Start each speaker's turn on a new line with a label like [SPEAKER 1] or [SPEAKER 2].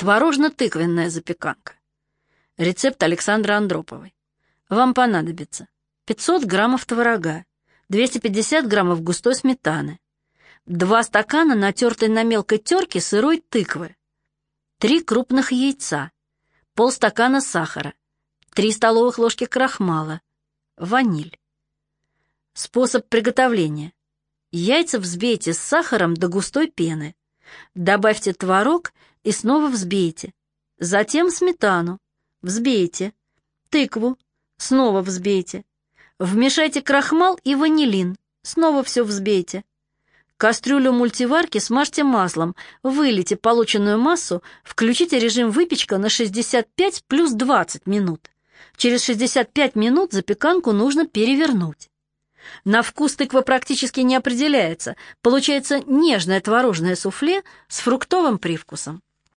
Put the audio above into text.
[SPEAKER 1] Творожно-тыквенная запеканка. Рецепт Александра Андроповой. Вам понадобится 500 граммов творога, 250 граммов густой сметаны, 2 стакана натертой на мелкой терке сырой тыквы, 3 крупных яйца, полстакана сахара, 3 столовых ложки крахмала, ваниль. Способ приготовления. Яйца взбейте с сахаром до густой пены. Добавьте творог и снова взбейте. Затем сметану. Взбейте. Тыкву. Снова взбейте. Вмешайте крахмал и ванилин. Снова все взбейте. Кастрюлю мультиварки смажьте маслом, вылейте полученную массу, включите режим выпечка на 65 плюс 20 минут. Через 65 минут запеканку нужно перевернуть. На вкус тыква практически не определяется, получается нежное творожное суфле с фруктовым привкусом.